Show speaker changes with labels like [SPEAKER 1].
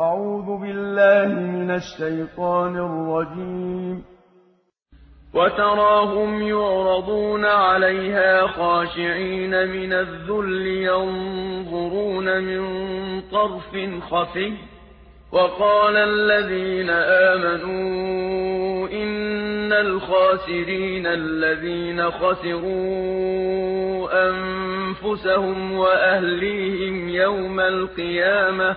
[SPEAKER 1] أعوذ بالله من الشيطان الرجيم.
[SPEAKER 2] وتراهم يعرضون عليها خاشعين من الذل ينظرون من طرف خفي. وقال الذين آمنوا إن الخاسرين الذين خسروا أنفسهم وأهليهم يوم القيامة